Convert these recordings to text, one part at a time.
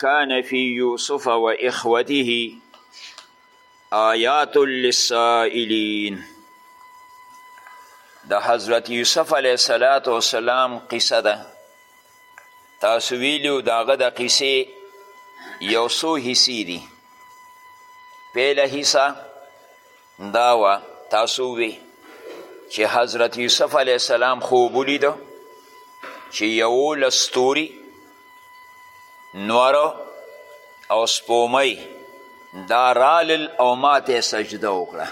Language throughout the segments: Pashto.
کان فی یوسف و اخوته آیات للسائلین د حضرت یوسف علیه الصلاة والسلام قصه ده تاسو ویلیو د هغه د قصې یو څو حصې دي پیله حصه دا وه تاسو وی چې حضرت یوسف علیه السلام خوب ولیده چې یولس ستوري نور او سپومۍ دا رالل او ماته سجده وکړه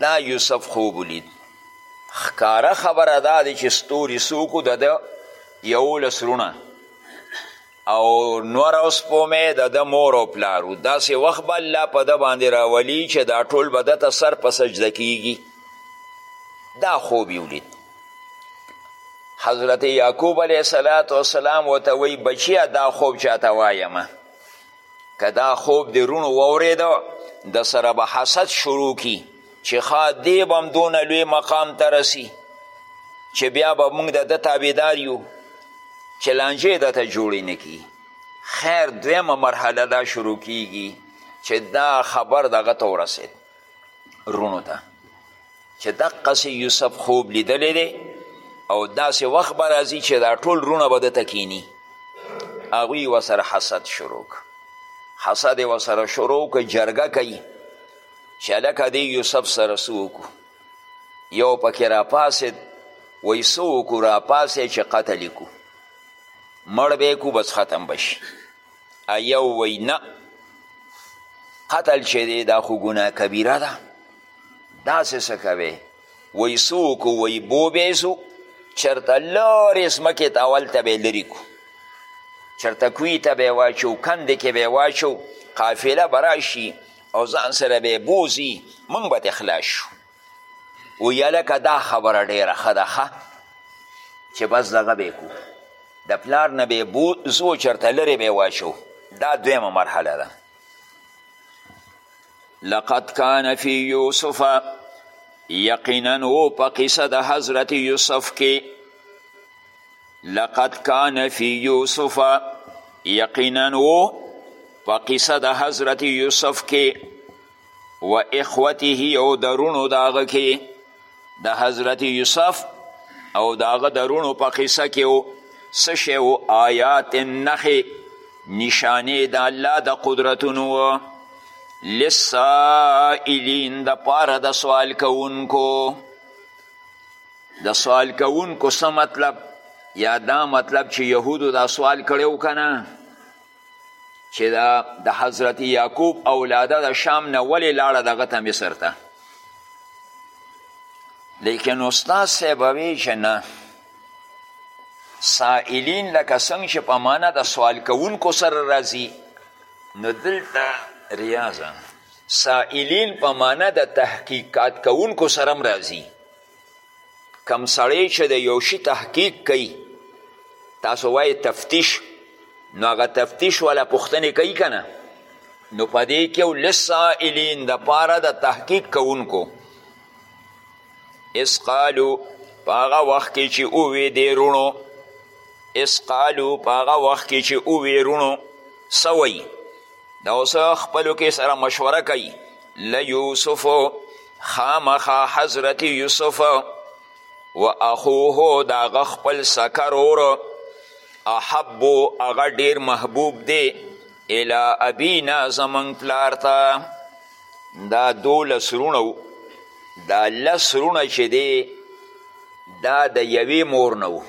دا یوسف خوب ولید ښکاره خبره دا دی چې ستوري څوکو د ده یولس رونه او نور او سپومې د ده مور او پلار و داسې وخت به الله په ده باندې راولي چې دا ټول به ده ته سر په سجده کیږي دا خوب یې ولید حضرت یعقوب علیه صلات وسلام ورته وایي بچیه دا خوب چاته وایم که دا خوب د روڼو واورېده د سره به حسد شروع کی چې ښا دی به هم دونه لوی مقام ته رسی چې بیا به موږ د ده تابعدار یو چې لانجې ده ته جوړې نه کی خیر دویمه مرحله دا شروع کیږي چې دا خبر دغه ته ورسېد رونو ته چې دقسې یوسف خوب لیدلی دی او داسې وخت به راځي چې دا ټول رونه به دته کینی هغوی ورسره حسد شروع حسد یې ورسره شروع که جرګه کوي چې هلکه دې یوسف سره څه وکړو یو پکې راپاسېد وایي څه وکړو راپاسې چې قتل یې کړو مړ به یې بس ختم به شي یو وایي نه قتل چې دی دا خو ګناه کبیره ده داسې څه کوې وایي څه وکړو وایي بوبیسو چرته لارې ځمکې ته اول ته به یې لرې کړو چرته کوی ته به واچو کند کې به واچو قافله براشي او ځان سره به بوزي موږ به خلاص شو و یلکه دا خبره ډیره ښه ده ښه چې بس دغه به کو د پلار نه به بوزو چرته لرې به واچو دا دویمه مرحله ده لقد کان فی یوسف یقینا و په قصه د حضرت یوسف کې لقد کان فی یوسف یقینا و په قصه د حضرت یوسف کې و اخوته او درونو داغه کې د حضرت یوسف او داغه درونو په قصه کې و څه شی و آیات نښې نشانې د الله د قدرتونو و لسائلین د پاره د سوال کوونکو د سوال کوونکو څه مطلب یا دا مطلب چې یهودو دا سوال کړی و که نه چې دا د حضرت یعقوب اولاده د شام نه ولې لاړه دغه ته مصر ته لیکن استاد صاحب وی چې نه سائلین لکه څنګه چې په معنا د سوال کوونکو سره راځي نو دلته ریاضه سائلین په معنا د تحقیقات کوونکو سره هم راځي کم سړی چې د یو شي تحقیق کوي تاسو وایې تفتیش نو هغه تفتیش والا پوښتنې کوي که نه نو په دې کې او لسائلین دپاره د تحقیق کوونکو اس قالو په هغه وخت کې چې ووې دې روڼو اس قالو په هغه وخت کې چې ووې روڼو څه وایي دا اوس خپلو کې سره مشوره کوي لیوسف خامخا حضرت یوسف و اخوه د هغه خپل سکر ورو احبو هغه ډیر محبوب دی الی ابینا زمونږ پلار ته دا دولس روڼه دا لس روڼه چې دی دا د یوې مور نه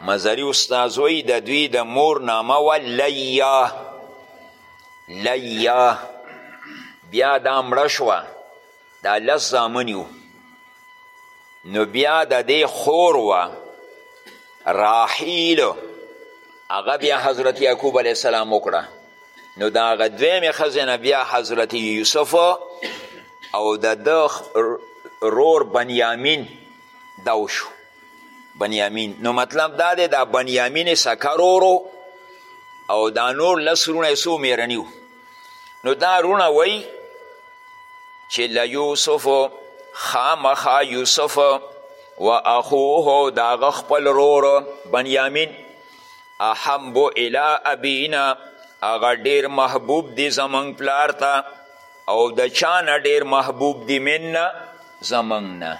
مزری استاذ وی د دوی د مور نامه و لیا لیا بیا دا مړه شوه دا لس زامن یو نو بیا د دې خور وه راحیل هغه بیا حضرت یعقوب علیه السلام وکړه نو د هغه دویمې ښځې نه بیا حضرت یوسف او د ده رور بنیامین دا وشو بنیامین نو مطلب دا دی دا بنیامین سکه رورو او دا نور لس رونه یې څو میرني نو دا رونه وایي چې له یوسف خامخا یوسف و اخوه د هغه خپل رور بنیامین احب الی ابینا هغه ډیر محبوب دی زمونږ پلار ته او د چا نه ډیر محبوب دی من نه زمونږ نه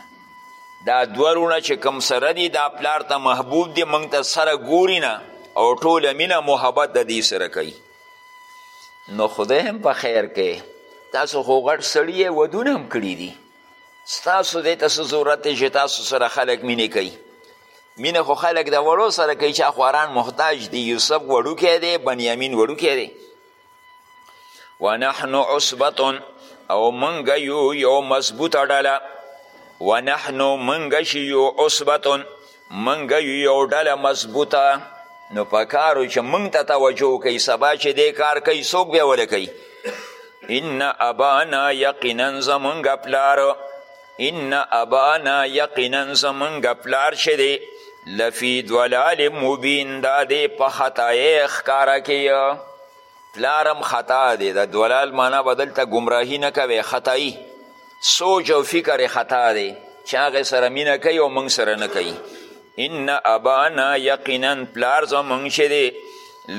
دا دوه روڼه چې کم سره دي دا پلار ته محبوب دي موږ ته سره ګوري نه او ټوله مینه محبت د دې سره کوي نو خدای هم په خیر کې تاسو خو غټ سړي یې ودونه هم کړي دي ستاسو دې ته څه ضرورت دی چې تاسو سره خلک مینې کوي مینه خو خلک د وړو سره کوي چې خواران محتاج دي یوسف وړوکی دی بنیامین وړوکی دی ونحن عصبتون او منګه یو یو مضبوطه ډله ونحن منګه شي یو عصبتون منګه یو یو ډله مضبوطه نو په کارو چې منګ ته توجه کوي سبا چې دې کار کوي څوک بیا وله کوي ان ابانا یقینا زمونږ پلار ان ابانا یقینا زمونږ پلار چې دی لفی دلال مبین دا دی په خطایې ښکاره کې پلارم خطا دی د دلال معنا به دلته ګمراهي نه کوي خطایي سوچ او فکر خطا دی چې هغې سره مینه کوي او موږ سره نه کوي ان ابانا یقینا پلار زمونږ چې دی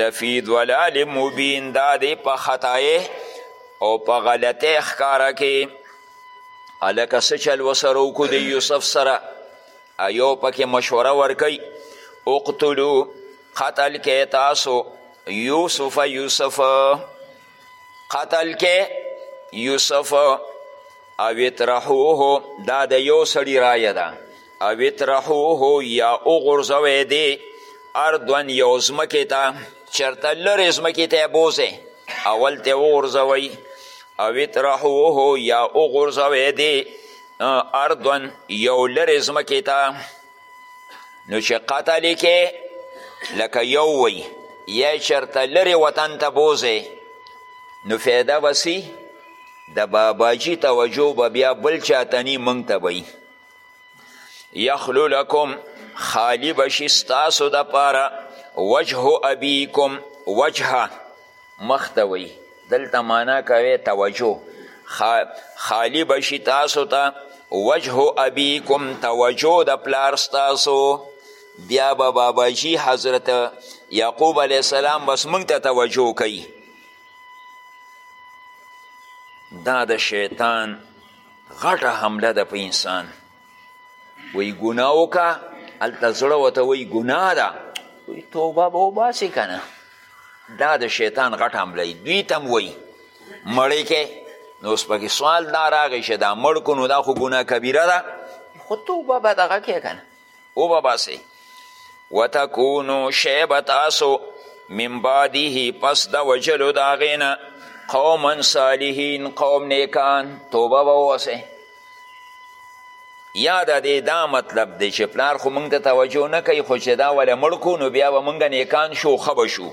لفی دلال مبین دا دی په خطایې او په غلطې ښکاره کې هلکه څه چل وسره وکړو د یوسف سره ایو پکې مشوره ورکوي اقتلو قتل کې تاسو یوسف یوسف قتل کې یوسف او اطرحوه دا د یو سړي رایه ده او اطرحوه یا وغورځوئ دې اردوً یو ځمکې ته چېرته لرې ځمکې ته یې بوځئ اول ته یې وغورځوئ او اطرحوه یا وغورځوئ دې اردوً یو لرې ځمکې ته نو چې قتل یې کې لکه یو وی یا چېرته لرې وطن ته بوځئ نو فایده به د باباجي توجه به بیا بل چاته نی موږ ته به یخلو لکم خالی بشی ستاسو د پاره وجه ابیکم وجه مختوی دلته معنا کوي توجه خالی بشی تاسو ته تا وجه ابیکم توجه د پلار ستاسو بیا به بابا جی حضرت یعقوب علیه السلام بس مونږ ته توجه کوي دا د شیطان غټه حمله ده په انسان وی ګناه وکړه هلته زړه ورته وایي ګناه ده وی توبه به وباسې که نه دا د شیطان غټ حمله دوی ته هم وایي مړې کې نو اوس پکې سوال دا راغی چې دا مړ کو نو دا خو ګناه کبیره ده خو توبه به دغه کې که نه وبباسئ وتکونو شی به تاسو من بعده پس د وجلو د هغې نه قوما صالحین قوم نیکان توبه به وباسئ یا د دې دا مطلب دی چې پلار خو موږ ته توجه نه کوي خو چې دا وله مړ کو نو بیا به موږ نیکان شو ښه به شو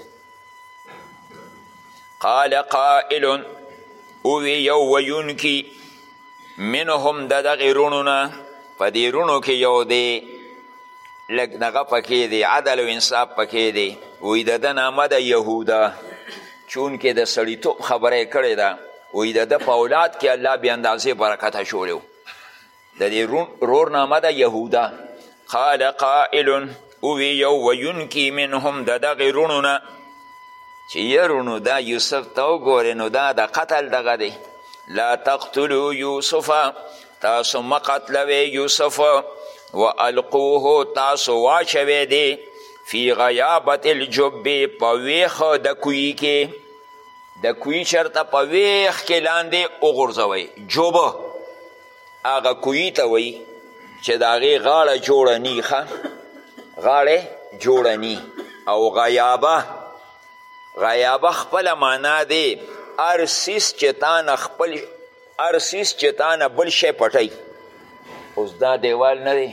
قال قائل اوی یو ویونکی منهم د دغې روڼو نه په دې روڼو کې یو دی لږ دغه پکې دی عدل او انصاف پکې دی وایي د ده نامه ده یهوده چونکې د سړیتوب خبره یې کړې ده وایي د ده په اولاد کې الله بې اندازې برکت اچولی د دې رور نامه ده یهوده قال قائل اوی یو ویونکی منهم د دغې رونو نه چې یرونو دا یوسف ته وګورې نو دا د قتل دغه دی لا تقتلو یوسف تاسو مه قتلوې یوسف و القوه تاسو واچوې دی فی غیابت الجب په ویښه د کوی کې د کوی چرته په ویښ کې لاندې وغورځوئ جوبه هغه کوی ته وایي چې د هغې غاړه جوړه نی ښه غاړه جوړه نی او غیابه غیابه خپله معنا دی هر څیز چې تا نه خپل هر څیز چې تا نه بل شی پټوي اوس دا دیوال نه دی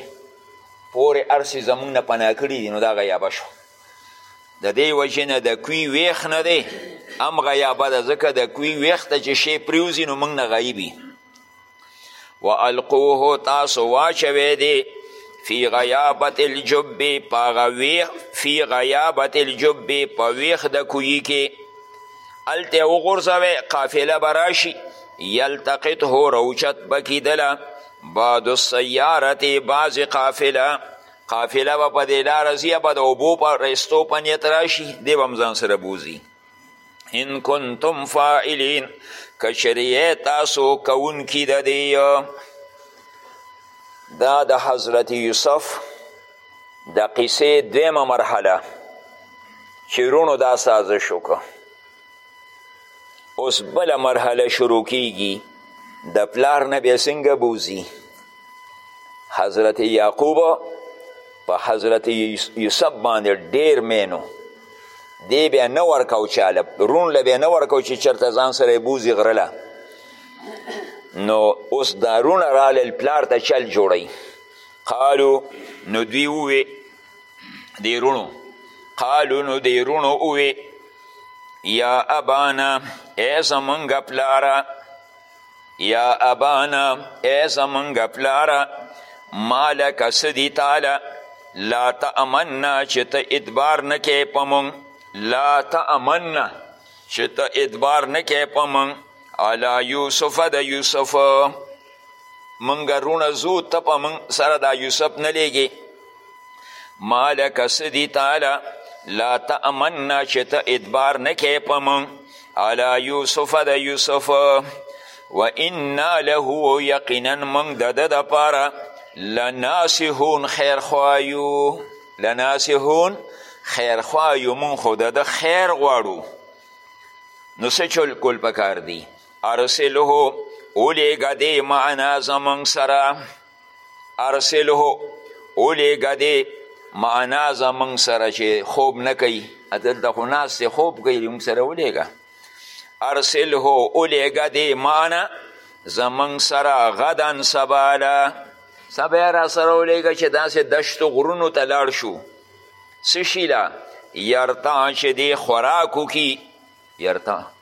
پورې هر څیز زموږ نه پناه کړي دي نو دا غیابه شو د دې وجې نه د کوی ویښ نه دی هم غیابه ده ځکه د کوی ویښ ته چې شی پریوځي نو موږ نه غیبي و القوه تاسو واچوی دی فی غیابت الجب پاغه ویخ فی غیابت الجب په ویخ د کوی کې الته وغورځوی قافله به راشي یلتقطه روچت به کیدله بعد السیارت بعضې قافله قافله به په دې لاره ځي به د اوبو په رستو په نیت راشي دی به هم ځان سره بوځي ان کنتم فاعلین کچریه تاسو کونکی د دی دا د حضرت یوسف د قصې دویمه مرحله چې رونو دا سازش وکړه اوس بله مرحله شروع کیږي د پلار نه بیا څنګه بوځي حضرت یعقوب په حضرت یوسف باندې ډیر مینو دی بیا نه ورکو چاله رون له بیا نه ورکو چې چرته ځان سره بوزي غرله نو اوس دارونه رالل پلار ته چل جوړی قالو نو دوی ووې دی رونو قالو نو دی رونو ووې یا ابانا ای زمونږ پلاره یا ابانا ای زمونږ پلاره ما لکه څه دي تاله لا تأمنا چې ته ادبار نه کې په مونږ لا تأمنا چې ته ادبار نه کې په مونږ علا یوسف د یوسف مونږ رونه زو ته په مونږ سره دا یوسف نه لیږي مالک څه دي تاله لا تأمنا چې ته ادبار نه کې په موږ علی یوسف د یوسف و انا له یقینا موږ د ده دپاره لناسحون خیرخوایو لناسحون خیرخوایو موږ خو د ده خیر غواړو نو څه چل کول پکار دي ارسله ولیږه دې معنا زموږ سره ارسله ولیږه دې معنا زمونږ سره چې خوب نه کوي دلته خو ناست دی خوب کوي مونږ سره ولیږه ارسله ولیږه دې معنا زمونږ سره غدن سباله سبا یې را سره ولیږه چې داسې دشتو غرونو ته لاړ شو څه شي له یرتا چې دې خوراک وکړي یرتا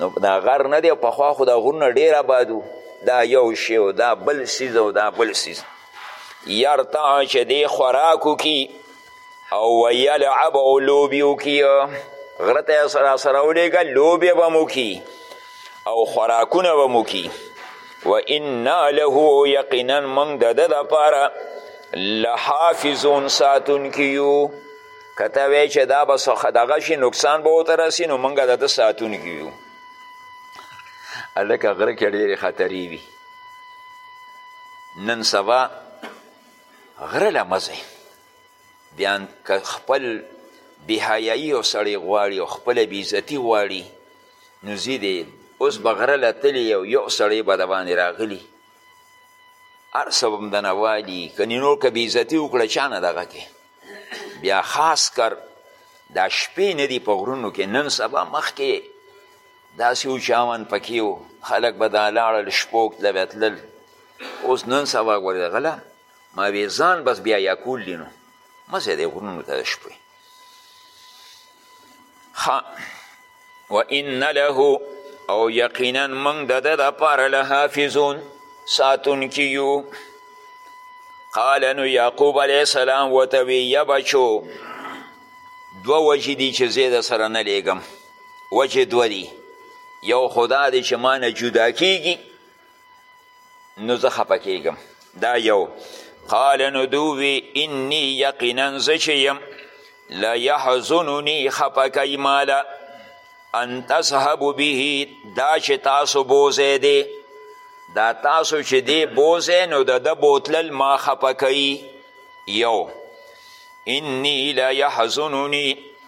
نو دا غر نه دی پخوا خو دا غرونه ډیر آباد دا یو شی او دا بل سیز او دا بل سیز یرتع چې دی خوراک وکي او ویلعب او لوبې وکي غره ته یې سره سره ولیږه لوبې به مو او خوراکونه به مو و انا له یقینا موږ د ده دپاره لحافظون ساتونکي یو که ته وایې چې دا به څه دغه شي نقصان به ورته راسي نو موږ د ده ساتونکي یو هلکه غره کې ډېرې خطرې وي نن سبا غره له مه ځئ بیا که خپل بېحیایي او سړی غواړي او خپله بېعزتي غواړي نو ځي دی اوس به غره له تلي او یو سړی به د باندې راغلي هر څه به هم دنه والي که نور که بېعزتي وکړه چا نه دغه کې بیا خاص کر دا شپې نه دي په غرونو کې نن سبا مخکې داسې و چې امن پکې و خلک به دا لاړل شپوک له به تلل اوس نن سبا ګورې غله ما وې ځان بس بیا یا کول دي نو مه ځه دی غرونو ته د شپې ښه و ان له او یقینا موږ د ده دپاره له حافظون ساتونکي یو قال نو یعقوب علیه السلام ورته وی یا بچو دوه وجې دي چې زه د سره نه لیږم وجې دوه دي یو خدا دی چې ما نه جدا کیږي نو زه خفه کیږم دا یو قال نو دوی انی یقینا زه چې یم لا یحزننی خفه کوي ماله ان تذهب به دا چې تاسو بوزی دی دا تاسو چې دی بوزی نو د ده بوتلل ما خفه کوي یو انی لا یحزننی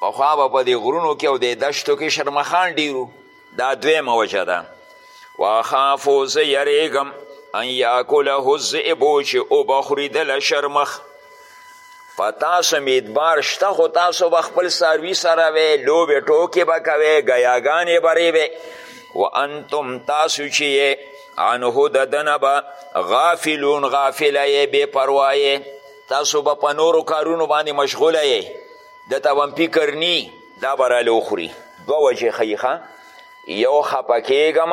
پخوا به په دې غرونو کې او د دشتو کې شرمخان ډیرو دا دویمه وجه ده واخافو زه یریږم ان یاکله الذئب چې وبخوري دله شرمخ په تاسو میدبار شته خو تاسو به خپل څاروي سره وې لوبې ټوکې به کوې ګیاګانې به ریوې و انتم تاسو چې یې عنه د دنه به غافلون غافله یې بې پروایې تاسو به په نورو کارونو باندې مشغوله یې د ته بم فکر نی دا به راله وخوري دوه وجې ښیي ښه یو خپه کېږم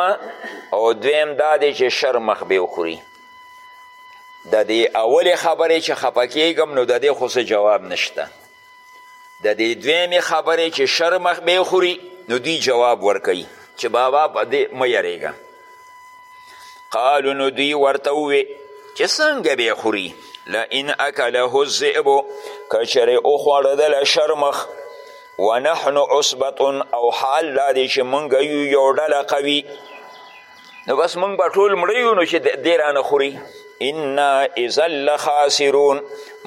او دویم دا دی چې شر مخ به وخوري د دې اولې خبرې چې خپه کېږم نو د دې خو څه جواب نشته د دې دویمې خبرې چې شر مخ به خوري نو دوی جواب ورکوي چې بابا په دې مه یریږه قالو نو دوی ورته ووې چې څنګه به خوري لئن اکله الذئب که چېرې وخوړه د له شر مخ ونحن عصبتون او حال دا دی چې مونږ یو یو ډله قوي نو بس موږ به ټول مړه یو نو چې دی رانه خوري انا اذا لخاسرون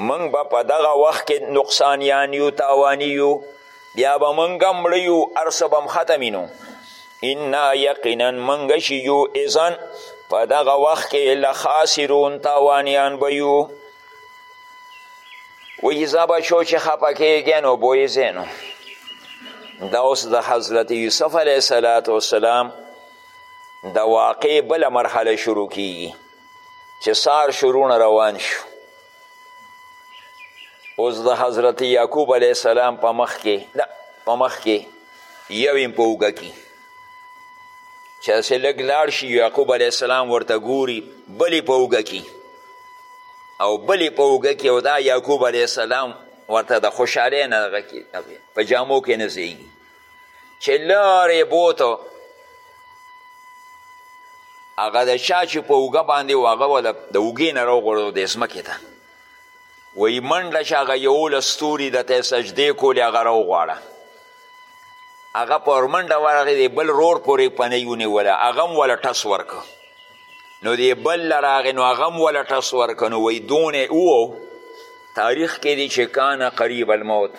موږ به په دغه وخت کې نقصانیان یو تاواني یو بیا به موږ هم مړه یو هر څه به هم ختم نو انا یقینا موږ چې یو اذن په دغه وخت کې لخاسرون تاوانیان به یو وایي زه به شو چې خفه کېږی نو بویې ځې نو دا اوس د حضرت یوسف علیه السلام د واقع بله مرحله شروع کیږي چې سار شروع روان شو اوس د حضرت یعقوب علیه السلام په مخ کې په مخ کې یو یم په اوږه کې چې هسې لږ لاړ شي یعقوب علیه السلام ورته ګوري بلې په اوږه کې او بلې په اوږه کې او دا یعقوب علیه السلام ورته د خوشحالۍ نه په جامو کې نه زیږي چې لار یې بوته هغه د چا چې په اوږه باندې و هغه وله د اوږې نه راوغورځو د ځمکې ته وایي منډه چې هغه یولس ستوري ده ته یې سجدې کولې هغه راوغواړه هغه په ورمنډه ورغې دی بل رور پورې پنۍ ونیوله هغه هم وله ټس ورکړ نو دی بل له راغې نو هغه هم وله ټس ورکړ نو وایي دونه وو تاریخ کې دی چې کانه قریب الموت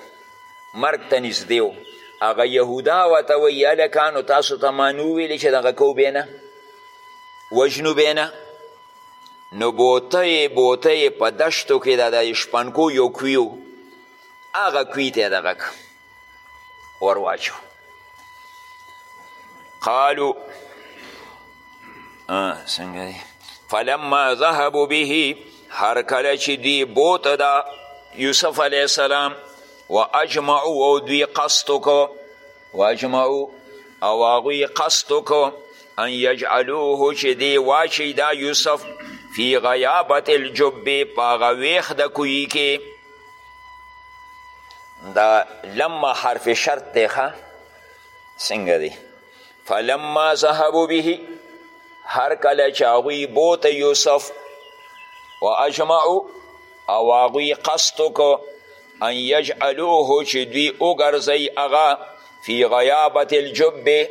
مرګ ته نږدې و هغه یهودا ورته وایي هلکانو تاسو ته ما نه وویلې چې دغه کو به نه وژنو به نه نو بوته یې بوته یې په دشتو کې د د شپنکو یو کوی و هغه کوی ته یې دغه ور واچو قالو څنګه دی فلما ذهبو به هر کله چې دوی بوته ده یوسف علیه السلام و اجمعو او دوی قصد وکړو و اجمعو او هغوی قصد وکړو ان یجعلوه چې دی واچي دا یوسف فی غیابت الجب په هغه ویښ د کویي کې دا لما حرف شرط دی ښه څنګه دی فلما ذهبو به هر کله چې هغوی بوت یوسف و اجمعو او هغوی قصد وکړو ان یجعلوه چې دوی وګرځوي هغه فی غیابت الجبې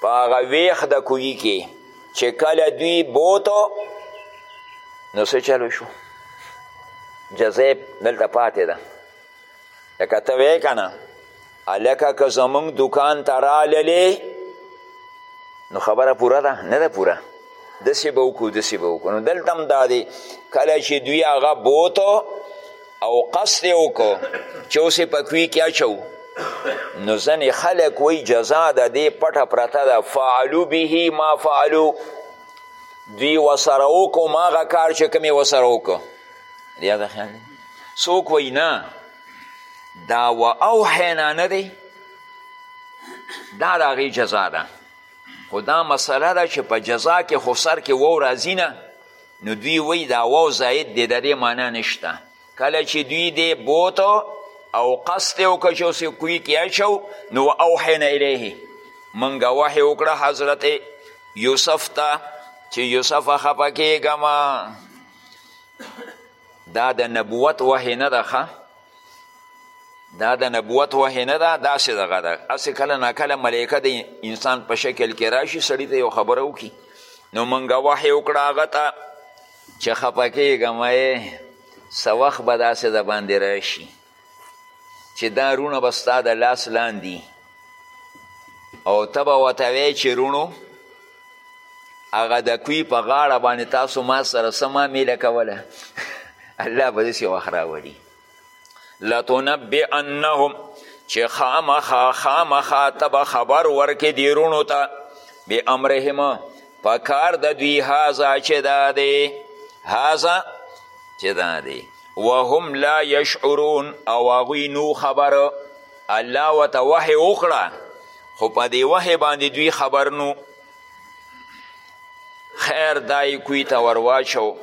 په هغه ویښ د کوی کې چې کله دوی بوتو نو څه چلو شو جزیب دلته پاتې ده لکه ته وی کنه الکه که زمونږ دکان ته راللې نو خبره پوره ده نه ده پوره دسې به وکړو دسې به وکړو نو دلته هم دا دی کله چې دوی هغه بوتو او قصد یې وکړو چې اوس یې په کوی کې اچوو نو ځنې خلک وایي جزا د دې پټه پرته ده فعلو به ما فعلو دوی وسره وکړو ما هغه کار چې کوم یې وسره وکړو یاده خیال دی څوک وایي نه دا و اوحینا نه دی دا د هغې جزا ده خو دا مسله ده چې په جزا کې خو سر کې وو راځي نه نو دوی وایي دا وو زاید دی د دې معنا نشته کله چې دوی دی بوتو او قصد یې وکړه چې اوس کوی کې اچو نو و اوحینا الیه موږ وحی وکړه حضرت یوسف ته چې یوسف خفه کېږه دا د نبوت وحی نه ده ښه دا د نبوت وحی نه ده داسې دغه ده هسې کله ناکله ملایکه د انسان په شکل کې راشي سړي ته یو خبره وکړي نو مونږ وحی وکړه هغه ته چې خفه کېږه مه څه وخت به داسې د باندې راشي چې دا رونه به ستا د لاس لاندې او ته به ورته وایې چې رونو هغه د کوی په غاړه باندې تاسو ما سره څه معامله کوله الله به داسې وخت راولي لتنبئنهم چې خامخا خامخا ته به خبر ورکې دې روڼو ته بامرهم په کار د دوی هذا چې دا دی هذا چې دا دی وهم لا یشعرون او هغوی نو خبر الله ورته وحې وکړه خو په دې وحې باندې دوی خبر نو خیر دا یې کوی ته ور واچو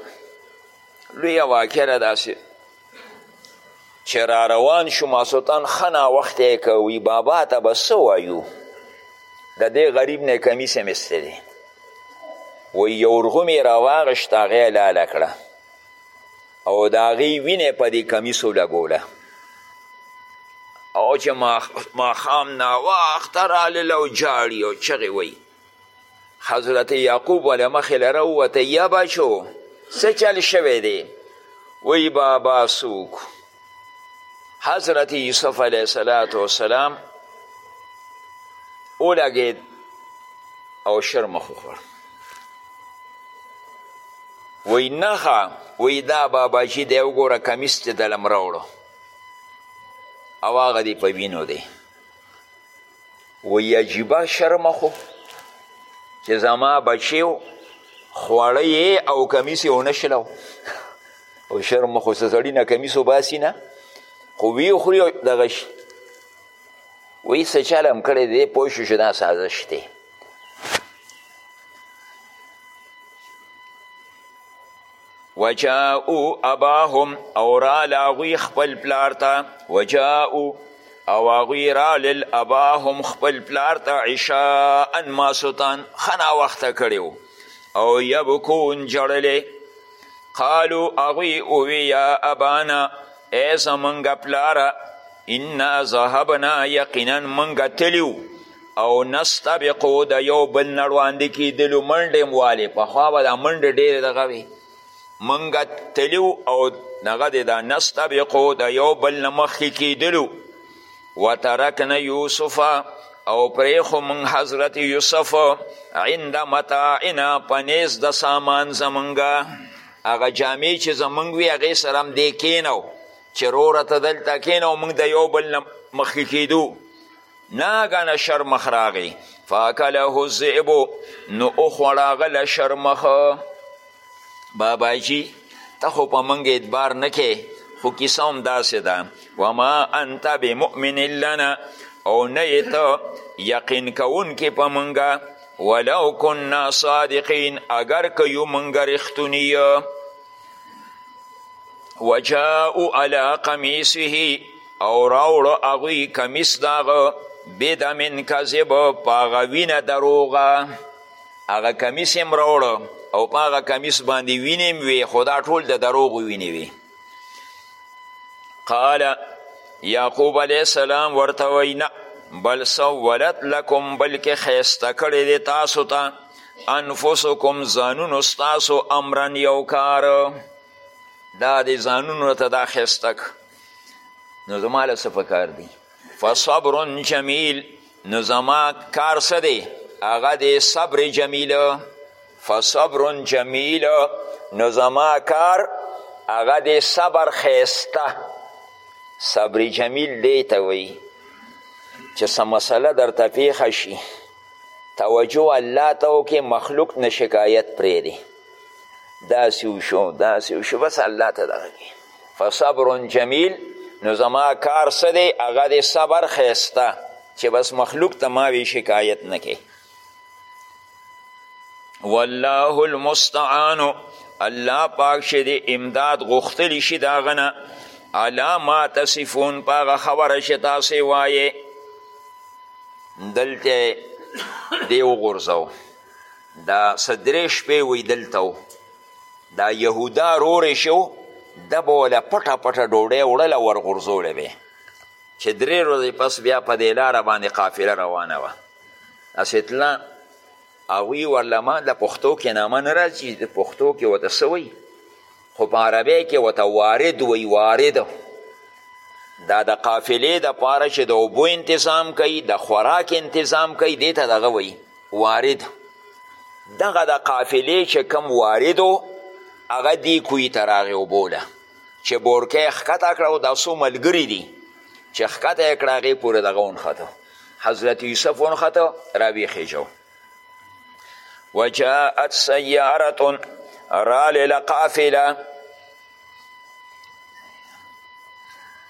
لویه واقع ده داسې چې را روان شو ماسوتان ښه ناوخته یې کوي بابا ته به څه وایو د دې غریب نه کمیس یې مستې دی وایي یو ورغوم یې راواغېشت هغه یې لاله کړه او د هغې وینه په دې کمیسو لګوله او چې ماښام ناوخته رالل او جاړي او چغې وی حضرت یعقوب وله مخې لره ووته یا بچو څه چل شوی دی وی بابا څوک حضرت یوسف علیه السلام وسلام ولګید او شرم خوخور وی نخا وی دا بابا جی دی وګوره کمیس چې دلم راوړو او هغه دی په وینو دی وی عجیبه شرم خو چې زما بچیو خوړی او کمیس یې ونه شلو او شرم مو خو څه سړي نه کمیس وباسي نه خو وی خوري دغه شي وی څه چل هم کړی دی پوه شو چې دا سازش دی وجاءو اباهم او رال هغوی خپل پلار ته وجاءو او هغوی رالل اباهم خپل پلار ته عشاء ماسوتان ښه ناوخته کړی او یبکون ژړلی قالو هغوی اووی یا ابانا ای زمونږ پلاره انا ذهبنا یقینا مونږ تلیو او نستبقو د یو بل نه وړاندې کېدلو منډې هم والې پخوا به دا منډې ډېرې دغه وې مونږ تلیو او دغه دی دا نستبقو د یو بل نه مخکې کېدلو وترکنا یوسف او پریخو من حضرت یوسف عند متاعنا پنیز د سامان زمونږه هغه جامې چې زمونږ وي هغې سره هم دی کینو چې روره ته دلته کینو موږ د یو بل نه مخکې کیدو ناګانه شرمخ راغی فاکله الذئب نو وخوړه هغه له شرمخه باباجي ته خو په موږ اعتبار نه کې خو کیسه هم داسې ده وما انت بمؤمن لنا او نه یې ته یقین کوونکې په موږ ولو کنا صادقین اگر که یو موږ رښتوني وجاءو علی قمیصه او راوړو هغوی کمیس داغه بدمن کذب په هغه وینه دروغه هغه کمیس هم راوړ او په هغه کمیس باندې وینې هم وې خو دا ټول د دروغو وینې وې قال یعقوب علیه السلام ورته وایي نه بل سولت لکم بلکې ښایسته کړی دی تاسو ته تا انفسکم ځانونو ستاسو امرا یو کار دا د ځانونو ته دا ښایسته نو زما له څه پکار دی فصبر جمیل نو زما کار څه دی هغه دی صبر جمیل فصبر جمیل نو زما کار هغه دی صبر ښایسته صبر جمیل دی ته وایي چې څه مسله درته پیښه شي توجه الله ته وکړې مخلوق نه شکایت پرېږدې داسې وشو داسې وشو بس الله ته دغه فصبر جمیل نو زما کار څه دی هغه د صبر ښایسته چې بس مخلوق ته ما وی شکایت نه کې والله المستعان الله پاک چې د امداد غوښتلی شي د هغه نه علا ما تصفون په هغه خبره چې تاسې وایې دلته دی وغورځو دا څه درې شپې وی دلته دا یهودا رورې شو ده به وله پټه پټه ډوډۍ وړله ورغورځوله به چې درې ورځې پس بیا په دې لاره باندې قافله روانه وه هسې تله هغوی ورله ما د پښتو کې نامه نه راځي د پښتو کې ورته څه وایي خو په عربۍ کې ورته وارد وایي وارد دا د قافلې د پاره چې د اوبو انتظام کوي د خوراک انتظام کوي دې ته دغه وایي وارد دغه د قافلې چې کم وارد و هغه دې کوی ته راغی اوبوله چې بورکه یې ښکته کړه او دا څو ملګري دي چې ښکته یې کړه هغې پورې دغه ونښته حضرت یوسف ونښته راویښې جو وجاءت سیارة رالیله قافله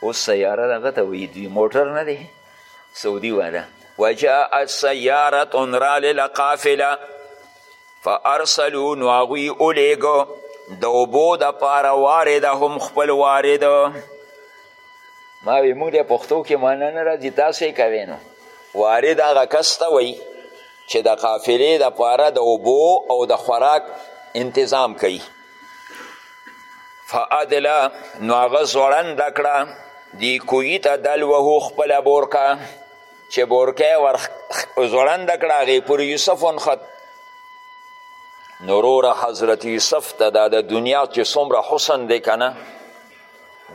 اوس سیاره دغه ته وایي دوی موټر نه دی سعودي واده وجاء سیارت رالیل قافله فارسلو نو هغوی ولیږو د اوبو دپاره وارد هم خپل وارد ما وی موږ د پښتو کې معنا نه راځي تاسو یې کوی نو وارد هغه کس ته وایي چې د قافلې دپاره د اوبو او د خوراک انتظام کوي فادله نو هغه ځوړند کړه دی کوی ته دلوه خپله بورکه چې بورکه ور ځوړند کړه هغې پر یوسف ونښت نو وروره حضرت یوسف ته دا د دنیا چې څومره حسن دی که نه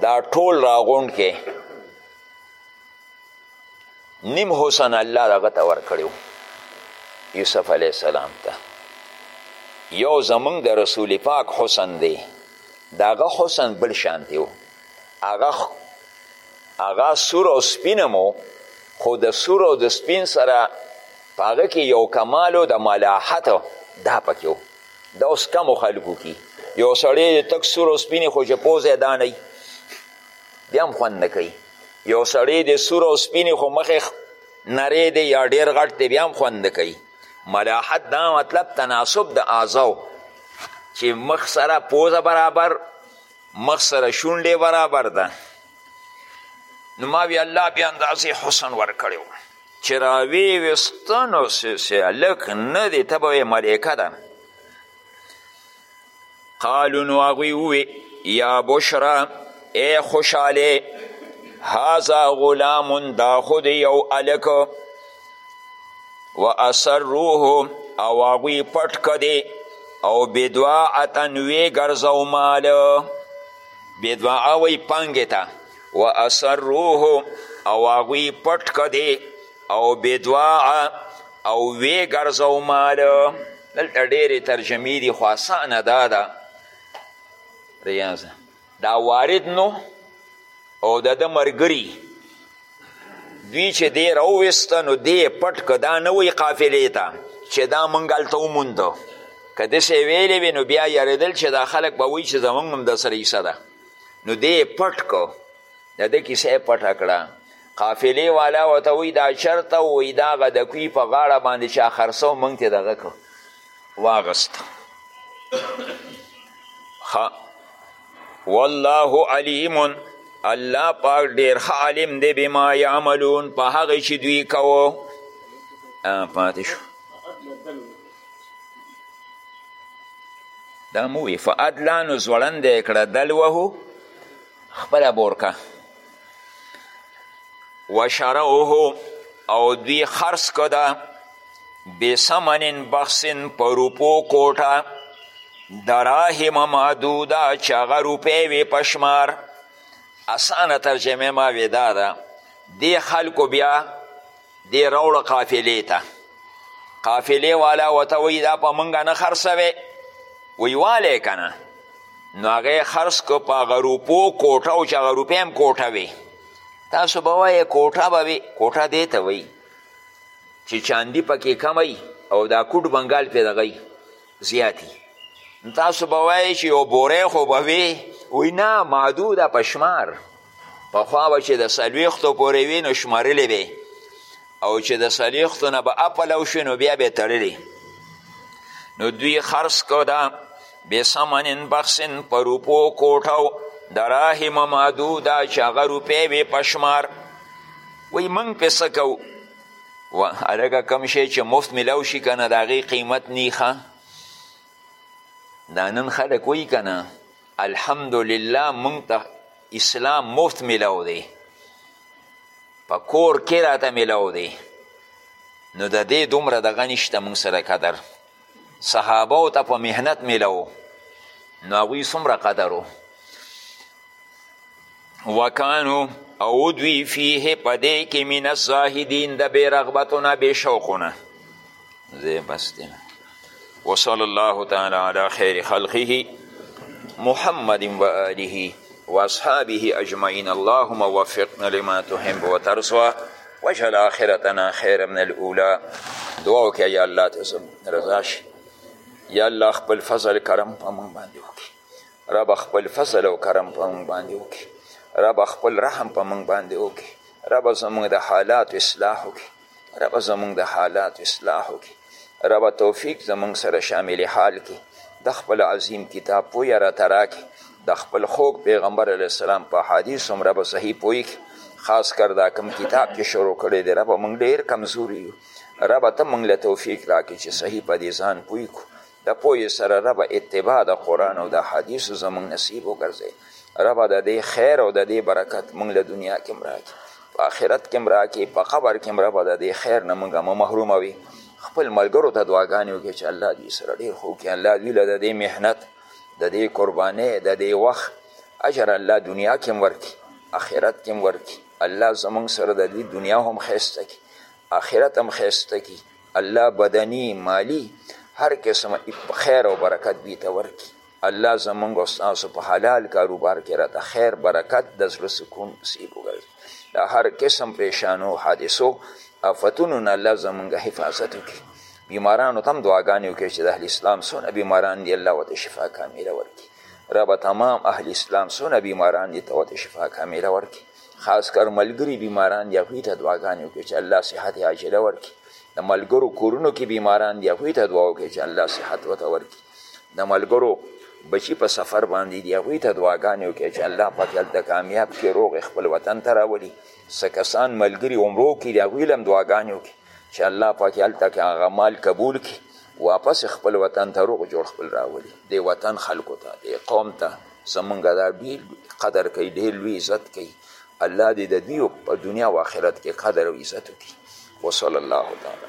دا ټول راغونډ کې نیم حسن الله دغه ته ورکړی یوسف علیه السلام ته یو زمونږ د رسول پاک حسن دی د هغه حسن بل شانتی و هغه هغه سور او سپین مو خو د سور او د سپین سره په هغه کې یو کمال او د ملاحت دا پکې و دا اوس کمو خلکو کې یو سړی تک سور او سپینې خو چې پوزه دا نه بیا هم خوند نه کوي یو سړی دی سور او سپینی خو مخې نری دی یا ډیر غټ دی بیا هم خوند نه کوي ملاحت دا مطلب تناسب د اعضاو چې مخ سره پوزه برابر مخ سره شونډې برابر ده نو ما وی الله بیا اندازې حسن ورکړی و چې راویې ویسته نو هلک نه دی ته به ملایکه ده قالو نو هغوی ووی یا بشرا ای خوشحاله هذا غلام دا خود یو الک و اسروه او هغوی پټ کده او بدواعتا وی ګرځو مال بدواعه وی پانګې ته و اسروه او هغوی پټ کده او بدواع او وی ګرځو مال دلته ډېرې ترجمې دي خو اسانه دا ده ریاضه دا وارد نو او د ده مرګري دوی چې دی راوویسته نو دی پټ که دا نه وی قافلې ته چې دا موږ هلته وموندو که داسې ویلې وي نو بیا یارېدل چې دا خلک به وایي چې زموږ هم د سره حصه ده نو دی پټ کو د ده کیسه یې پټه کړه قافلې والا ورته وایي دا چرته وایي دا هغه د کوی په غاړه باندې چا خرڅه و موږ ترې دغه کړ واغسته والله علیم الله پاک ډیر ښه عالم دی بما یعملون په هغه چې دوی کوو پاتې شو دا مو وی فادلا نو ځوړند یې کړه دلوه خپله بورکه وشروه او دوی خرڅ که ده بثمن بخس په روپو کوټه دراهم معدوده چې هغه روپۍ وې په شمار اسانه ترجمه ما وې دا ده دې خلکو بیا دې راوړه قافلې ته قافلې والا ورته وایي دا په موږ نه خرڅوې وی والی که نه نو هغه خرڅ که په هغه روپو کوټه او چې هغه روپۍ هم کوټه وي تاسو به وایې کوټه به وي کوټه دې ته وایي چې چاندي پکې کمی او دا کوټ بنګال پې دغی زیاتی تاسو به وایئ چې یو بوری خو به وي وایي نه معدوده په شمار پخوا به چې د څلوېښتو پورې وي نو شمارلې به او چې د څلوېښتو نه به اپلو شي نو بیا به یې تړلې نو دوی خرڅ کړو ده بسمنن بخسن په روپو کوټو دراهم معدوده چې هغه روپۍ وې په شمار وایي موږ پې څه کوو و هلکه کم شی چې مفت ملاو شي کنه د هغې قیمت نیخه دا نن خلک وایي کنه الحمدلله مونږ ته اسلام مفت ملاو دی په کور کې راته ملاو دی نو د دې دومره دغه نشته مونږ سره قدر صحابو ته په مهنت میلو نو هغوی څومره قدر و وکانو او دوی فیه په دې کې من الزاهدین د بې رغبتو نه بې شوقو نه زه بس دی وصلی الله تعالی علی خیر خلقه محمد و آله واصحابه اجمعین اللهم وفقنا لما تحب وترضى واجعل آخرتنا خیر من الاولا دعا وکړه یا الله ته زموږ رضا شي یا الله خپل فضل کرم په موږ باندې وکړي رب خپل فضل او کرم په موږ باندې وکړي رب خپل رحم په موږ باندې وکړي رب زموږ د حالات اصلاح وکړي ربه زمونږ د حالات اصلاح وکړي ربه توفیق زمونږ سره شامل حال کړي د خپل عظیم کتاب پویه راته راکړي د خپل خوږ پیغمبر علیه السلام په حدیث هم ربه صحیح پوی کړي خاص کر دا کم کتاب چې شروع کړی دی ربه مونږ ډېر کمزوري یو ربه ته مونږ له توفیق راکړي چې صحیح په دې ځان پوی کړو د پوهې سره ربه اتباع د قرآن او د حدیثو زمونږ نصیب وګرځي ربه د دې خیر او د دې برکت مونږ له دنیا کې مراکي په آخرت کې مراکي په قبر کې ربه د دې خیر نه مونږ مه محروموي خپل ملګرو ته دعاګانې وکړي چې الله دوی سره ډېر ښه وکړي الله دوی له د دې محنت د دې قربانۍ د دې وخت اجر الله دنیا کې هم ورکړي اخرت کې هم ورکړي الله زمونږ سره د دوی دنیا هم ښایسته کړي اخرت هم ښایسته کړي الله بدنی مالی هر قسم خیر او برکت دوی ته ورکړي الله زمونږ او ستاسو په حلال کاروبار کې راته خیر برکت د زړه سکون نصیب وګرځي د هر قسم پریشانو حادثو آفتونو نه الله زمونږ حفاظت وکړي بیمارانو ته هم دعاګانې وکړي چې د اهل اسلام څونه بیماران دي الله ورته شفا کامله ورکړي ربه تمام اهل اسلام څونه بیماران دي ته ورته شفا کامله ورکړي خاص کر ملګري بیماران دي هغوی ته دعاګانې وکړي چې الله صحت عاجله ورکړي د ملګرو کورونو کې بیماران دي هغوی ته دعا وکړي چې الله صحت ورته ورکړي د ملګرو بچي په سفر باندې دي هغوی ته دعاګانې وکړي چې الله پاک هلته کامیاب کړي روغ خپل وطن ته راولي څه کسان ملګري عمرو کې دي هغوی له هم دعاګانې وکړي چې الله پاک هلته کې هغه مال قبول کړي واپس خپل وطن ته روغ جوړ خپل راولي د وطن خلکو ته د قوم ته زمونږ دا ډیر قدر کوي ډیر لوی عزت کوي الله دې د دوی په دنیا او آخرت کې قدر او عزت وکړي وصلی الله تعالی